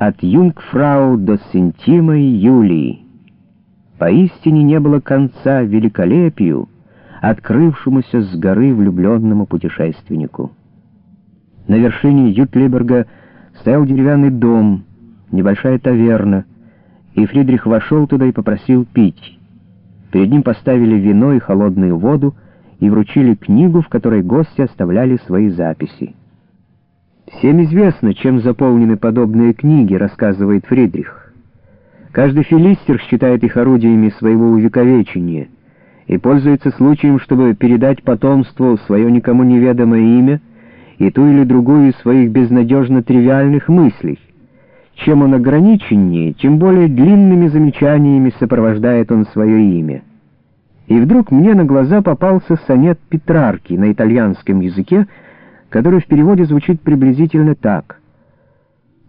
от Юнгфрау до Сентима и Юлии. Поистине не было конца великолепию, открывшемуся с горы влюбленному путешественнику. На вершине Ютлиберга стоял деревянный дом, небольшая таверна, и Фридрих вошел туда и попросил пить. Перед ним поставили вино и холодную воду и вручили книгу, в которой гости оставляли свои записи. «Всем известно, чем заполнены подобные книги», — рассказывает Фридрих. «Каждый филистер считает их орудиями своего увековечения и пользуется случаем, чтобы передать потомству свое никому неведомое имя и ту или другую из своих безнадежно тривиальных мыслей. Чем он ограниченнее, тем более длинными замечаниями сопровождает он свое имя. И вдруг мне на глаза попался сонет Петрарки на итальянском языке, который в переводе звучит приблизительно так.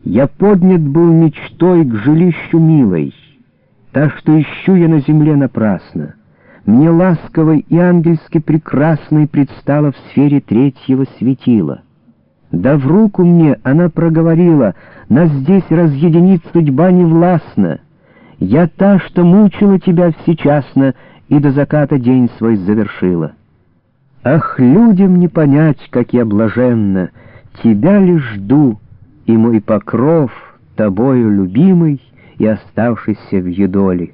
«Я поднят был мечтой к жилищу милой, так что ищу я на земле напрасно. Мне ласковой и ангельски прекрасной предстала в сфере третьего светила». Да в руку мне она проговорила, нас здесь разъединит судьба невластна. Я та, что мучила тебя всечасно, и до заката день свой завершила. Ах, людям не понять, как я блаженна, тебя лишь жду, и мой покров, тобою любимый и оставшийся в едоле.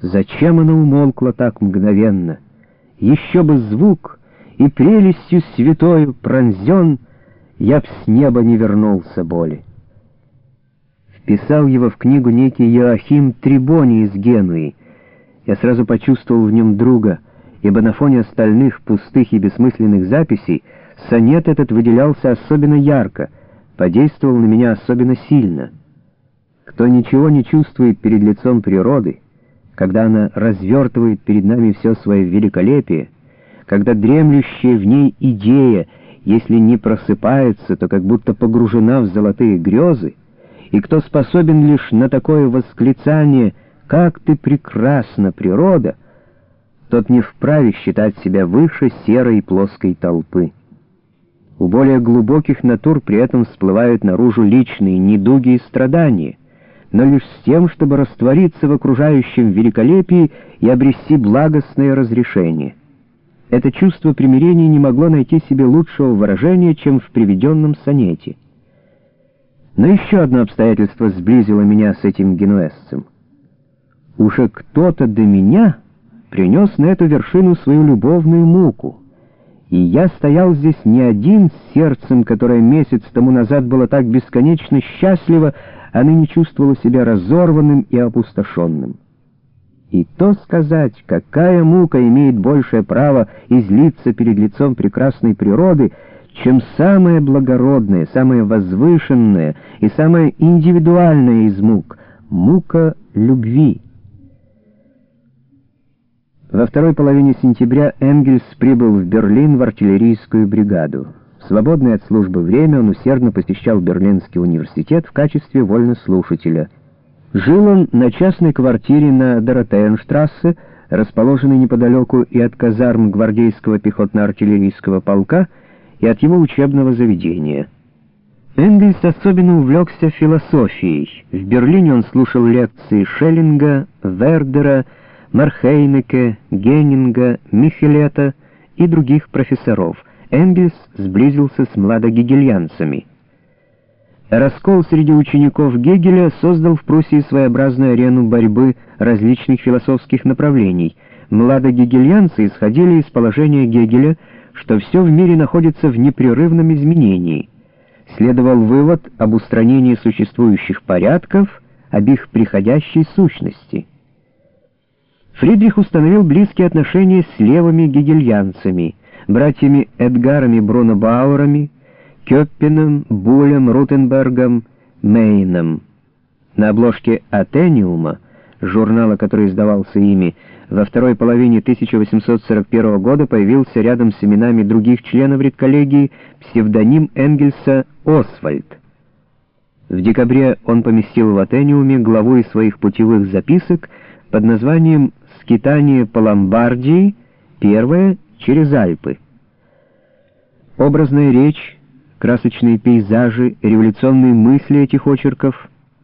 Зачем она умолкла так мгновенно? Еще бы звук — и прелестью святою пронзен, я б с неба не вернулся боли. Вписал его в книгу некий Иоахим Трибони из Генуи. Я сразу почувствовал в нем друга, ибо на фоне остальных пустых и бессмысленных записей сонет этот выделялся особенно ярко, подействовал на меня особенно сильно. Кто ничего не чувствует перед лицом природы, когда она развертывает перед нами все свое великолепие, когда дремлющая в ней идея, если не просыпается, то как будто погружена в золотые грезы, и кто способен лишь на такое восклицание «Как ты прекрасна, природа!», тот не вправе считать себя выше серой плоской толпы. У более глубоких натур при этом всплывают наружу личные недуги и страдания, но лишь с тем, чтобы раствориться в окружающем великолепии и обрести благостное разрешение. Это чувство примирения не могло найти себе лучшего выражения, чем в приведенном сонете. Но еще одно обстоятельство сблизило меня с этим генуэзцем. Уже кто-то до меня принес на эту вершину свою любовную муку, и я стоял здесь не один с сердцем, которое месяц тому назад было так бесконечно счастливо, а ныне чувствовало себя разорванным и опустошенным. И то сказать, какая мука имеет большее право излиться перед лицом прекрасной природы, чем самое благородное, самое возвышенное и самое индивидуальное из мук — мука любви. Во второй половине сентября Энгельс прибыл в Берлин в артиллерийскую бригаду. В свободное от службы время он усердно посещал Берлинский университет в качестве вольнослушателя — Жил он на частной квартире на Доротеенштрассе, расположенной неподалеку и от казарм гвардейского пехотно-артиллерийского полка, и от его учебного заведения. Энгельс особенно увлекся философией. В Берлине он слушал лекции Шеллинга, Вердера, Мархейнеке, Геннинга, Михелета и других профессоров. Энгельс сблизился с младогигельянцами. Раскол среди учеников Гегеля создал в Пруссии своеобразную арену борьбы различных философских направлений. Младогегельянцы исходили из положения Гегеля, что все в мире находится в непрерывном изменении. Следовал вывод об устранении существующих порядков, об их приходящей сущности. Фридрих установил близкие отношения с левыми гегельянцами, братьями Эдгарами Бруно Бауэрами, Кёппином, Булем, Рутенбергом, Мейном. На обложке «Атениума», журнала, который издавался ими, во второй половине 1841 года появился рядом с именами других членов редколлегии псевдоним Энгельса Освальд. В декабре он поместил в Атениуме главу из своих путевых записок под названием «Скитание по Ломбардии. Первое через Альпы». Образная речь Красочные пейзажи, революционные мысли этих очерков —